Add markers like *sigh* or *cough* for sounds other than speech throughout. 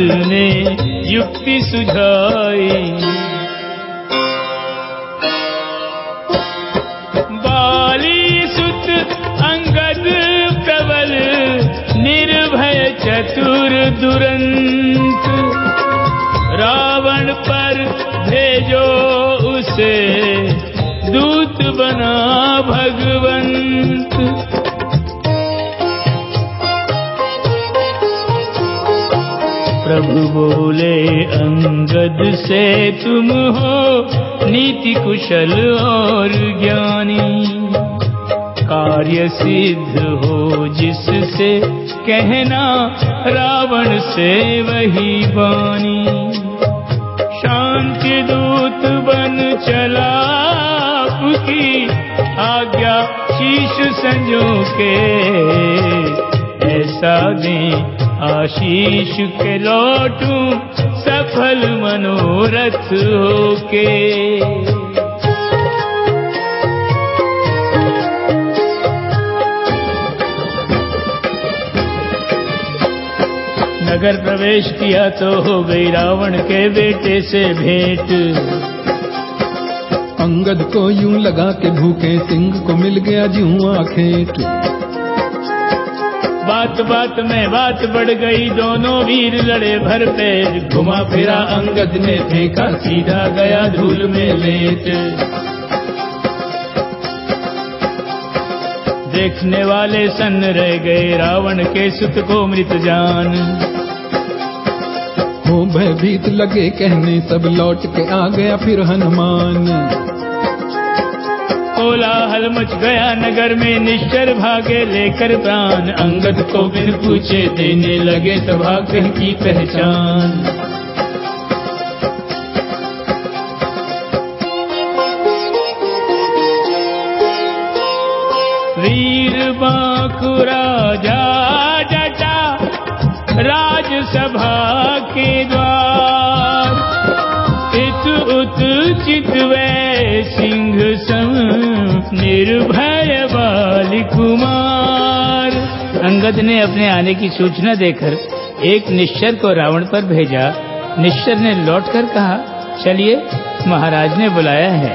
ने युक्ति सुझाई बाली सुत अंगद प्रबल, निर्भय चतुर दुरंत। रावण पर भेजो उसे, दूत बना भगवंत। प्रभु बोले अंगद से तुम हो, नीति कुशल और ज्ञानी। कार्य सिद्ध हो जिससे कहना, रावण से वही बानी शांति दूत बन चला आपकी आज्ञा, शीश संजो के, ऐसा दें आशीष के लौटूं, सफल मनोरथ होके। नगर प्रवेश किया तो हो गई रावण के बेटे से भेंट। अंगद को यूँ लगा के भूखे, सिंह को मिल गया जूं आखेट। बात बात में बात बढ़ गई, दोनों वीर लड़े भर पेट घुमा फिरा अंगद ने फेंका, सीधा गया धूल में लेट देखने वाले सन्न रह गए, रावण के सुत को मृत जान। हो भयभीत लगे, कहने, सब लौट के आ गया फिर हनुमान। कोलाहल मच गया नगर में, निश्चर भागे लेकर प्राण। अंगद को बिन पूछे देने लगे सभा की पहचान। वीर बांकुरा जा जटा राजसभा के द्वार निर्भय बाल कुमार। अंगद ने अपने आने की सूचना देकर एक निश्चर को रावण पर भेजा। निश्चर ने लौटकर कहा चलिए महाराज ने बुलाया है।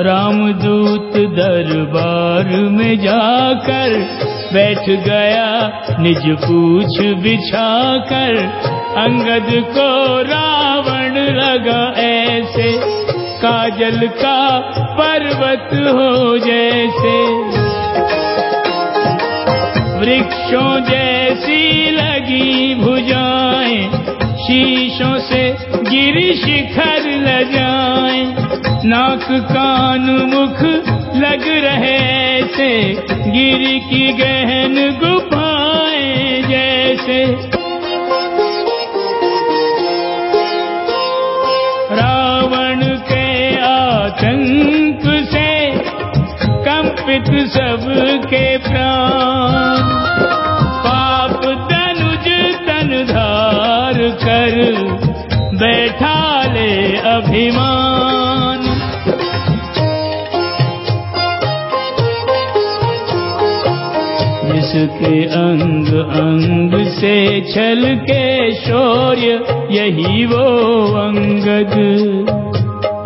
रामदूत दरबार में जाकर बैठ गया निज पूछ बिछाकर। अंगद को रावण लगा ऐसे काजल का पर्वत हो जैसे। वृक्षों जैसी लगी भुजाएँ, शीशों से गिरी शिखर ल जाए नाक कान मुख लग रहे थे, गिर की गहन गुफाएँ जैसे। आतंक से कंपित सबके प्राण। पाप तनुज तन धार कर बैठा ले अभिमान। जिसके अंग अंग से छल के शौर्य, यही वो अंगद।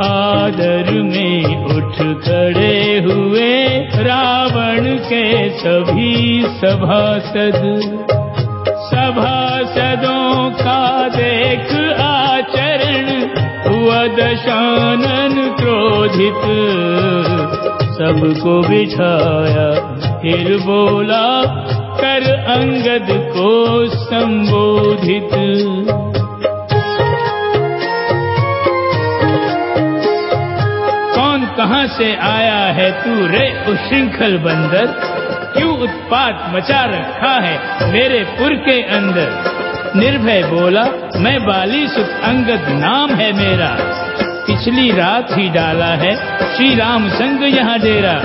आदर में उठ खड़े हुए रावण के सभी सभासद। सभासदों का देख आचरण हुआ दशानन क्रोधित। सबको बिठाया, फिर बोला, कर अंगद को संबोधित। से आया है तू रे उश्रृंखल बंदर। क्यों उत्पात मचा रखा है मेरे पुर के अंदर? निर्भय बोला, मैं बाली सुत अंगद नाम है मेरा। पिछली रात ही डाला है श्री राम संग यहाँ डेरा।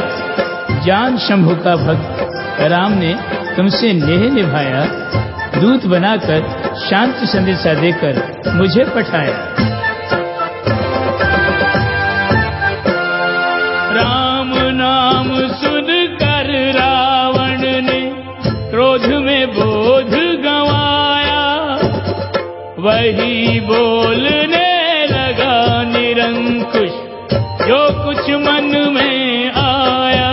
जान शंभु का भक्त, राम ने तुमसे नेह निभाया। दूत बनाकर शांति संदेशा देकर मुझे पठाया। वही बोलने लगा निरंकुश, जो कुछ मन में आया।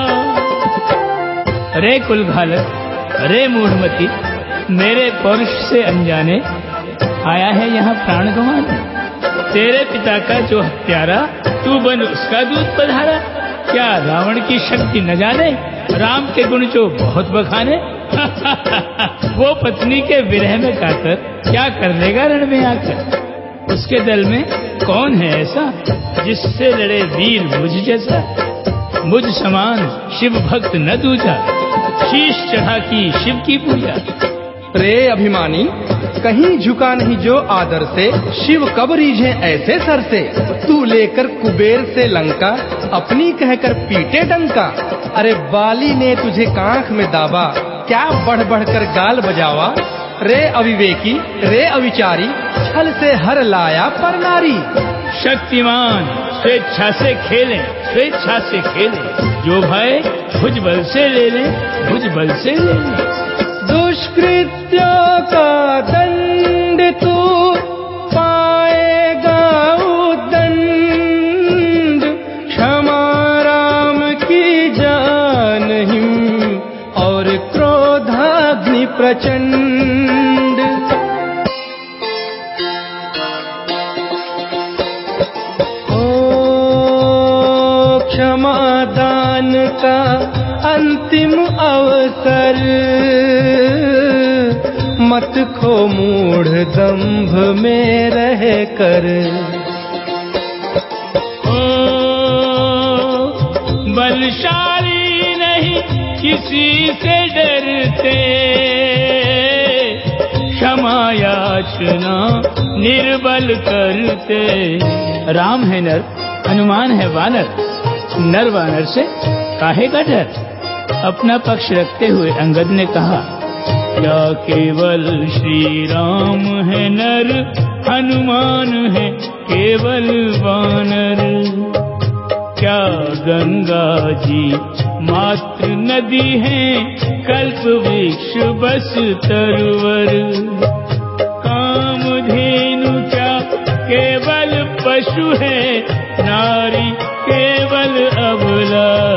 रे कुल घालक रे मूढ़मती मेरे पौरुष से अनजाने आया है यहाँ प्राण गंवाने। तेरे पिता का जो हत्यारा, तू बन उसका दूध पधारा। क्या रावण की शक्ति न जाने, राम के गुण जो बहुत बखाने *laughs* वो पत्नी के विरह में काकर क्या कर लेगा रण में आकर? उसके दल में कौन है ऐसा जिससे लड़े वीर मुझ जैसा? मुझ समान शिव भक्त न दूजा, शीश चढ़ा की शिव की पूजा। रे अभिमानी, कहीं झुका नहीं जो आदर से, शिव कब रीझे ऐसे सर से? तू लेकर कुबेर से लंका, अपनी कहकर पीटे डंका। अरे बाली ने तुझे कांख में दाबा क्या बढ़ बढ़ कर गाल बजावा? रे अविवेकी रे अविचारी छल से हर लाया पर नारी शक्तिमान स्वेच्छा से खेलें स्वेच्छा से खेलें। जो भय भुज बल से ले लें भुज बल से ले लें। दुष्कृत्यों का दंड प्रचंड। ओ, क्षमा दान का अंतिम अवसर। मत खो मूढ़ दंभ में रह कर। ओ, बलशाली नहीं किसी से डरते। क्षमा याचना निर्बल करते। राम है नर, हनुमान है वानर। नर वानर से काहे का डर? अपना पक्ष रखते हुए अंगद ने कहा, क्या केवल श्री राम है नर, हनुमान है केवल वानर? क्या गंगा जी? मात्र नदी है, कल्प वृक्ष, बस, तरवर। कामधेनु क्या केवल पशु है, नारी केवल अबला।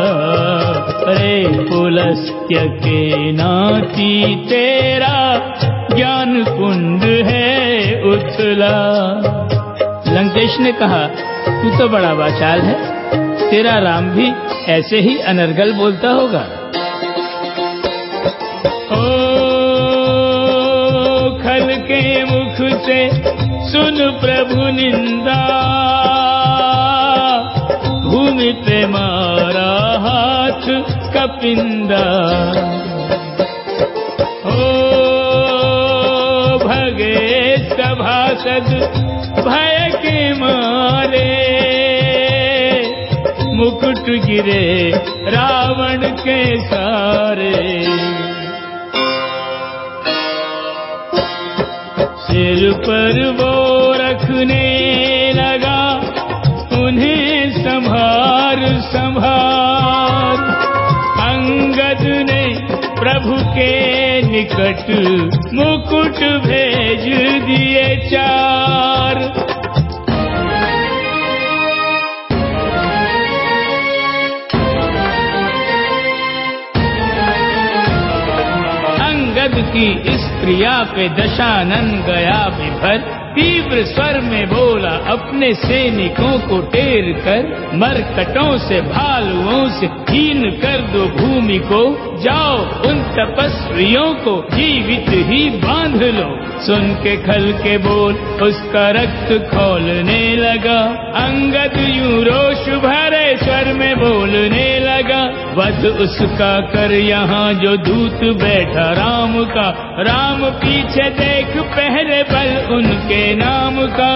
अरे पुलस्त्य के नाती तेरा, ज्ञान कुंड है उथला। लंकेश ने कहा, तू तो बड़ा वाचाल है। तेरा राम भी ऐसे ही अनर्गल बोलता होगा। ओ खल के मुख से सुन प्रभु निंदा। भूमि पे मारा हाथ कपिंदा ओ, भगे सभासद, भय के मारे। मुकुट गिरे रावण के सारे। सिर पर वो रखने लगा उन्हें संभार संभार। अंगद ने प्रभु के निकट मुकुट भेज दिए चार की इस क्रिया पे दशानन गया विभर। तीव्र स्वर में बोला, अपने सैनिकों को टेर कर, मरकटों से, भालुओं से हीन कर दो भूमि को। जाओ उन तपस्वियों को जीवित ही बाँध लो। सुन के खल के बोल, उसका रक्त खोलने लगा। अंगद यूँ रोष भरे वध उसका कर यहाँ जो दूत बैठा राम का। राम पीछे देख पहरे बल उनके नाम का।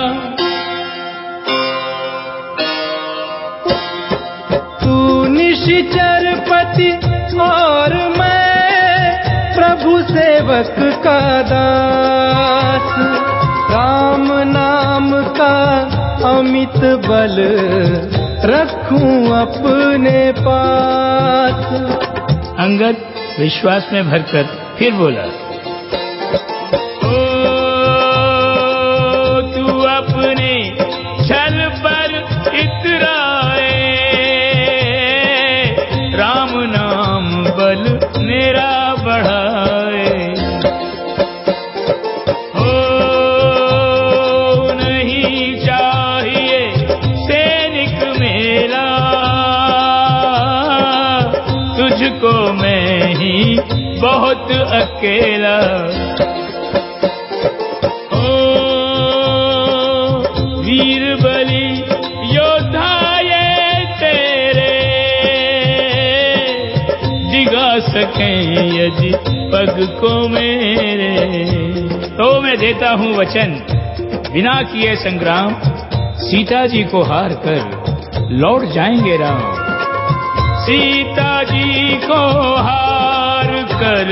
तू निशिचर पति और मैं प्रभु सेवक का दास। राम नाम का अमित बल रखूँ अपने पास। अंगद विश्वास में भरकर फिर बोला। बहुत अकेला। ओ, वीर बलि, योद्धा ये तेरे। दिगा सके यदि पग को मेरे। तो मैं देता हूँ वचन। बिना किए संग्राम, सीता जी को हार कर लौट जाएँगे राम। सीता जी को हार कर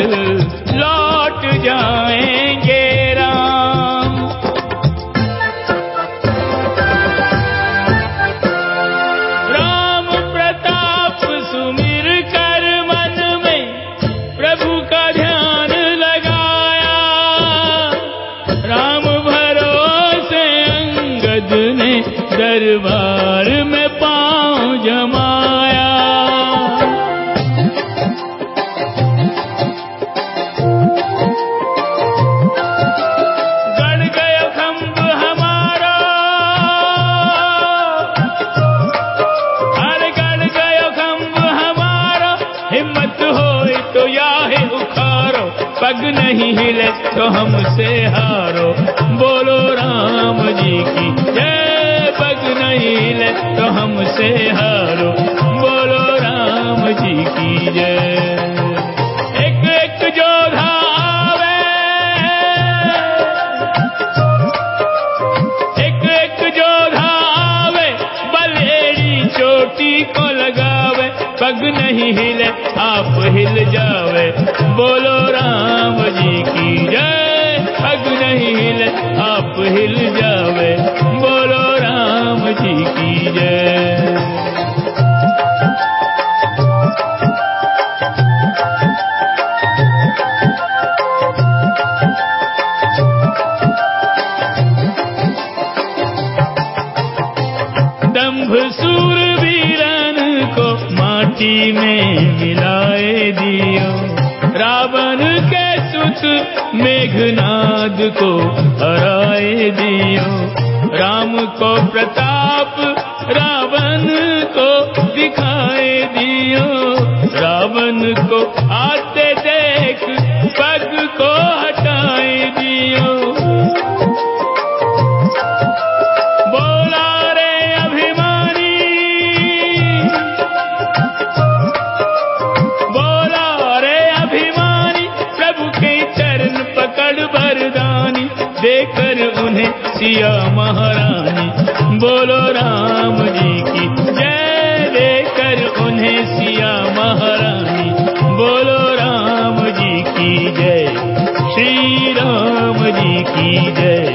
लौट जाएँगे राम। राम प्रताप सुमिर कर मन में प्रभु का ध्यान लगाया। राम भरोसे अंगद ने दरबार में पग नहीं हिले तो हमसे हारो। बोलो राम जी की जय, पग नहीं हिले तो हमसे हारो। बोलो राम जी की जय। एक एक जोधा आवे। एक एक जोधा आवे, बलेरी चोटी को लगावे। पग नहीं हिले, आप हिल जावे। हिल जावे, बोलो राम जी की जय। दंभ सूर वीरन को माटी में मिलाए दियो। रावण के सुत मेघनाद को राम को प्रताप रावण को दिखाए दियो। रावण को आते देख पग को हटाए दियो। देकर सिया महारानी। बोलो राम जी की जय देकर उन्हें सिया महारानी। बोलो राम जी की जय, श्री राम जी की जय।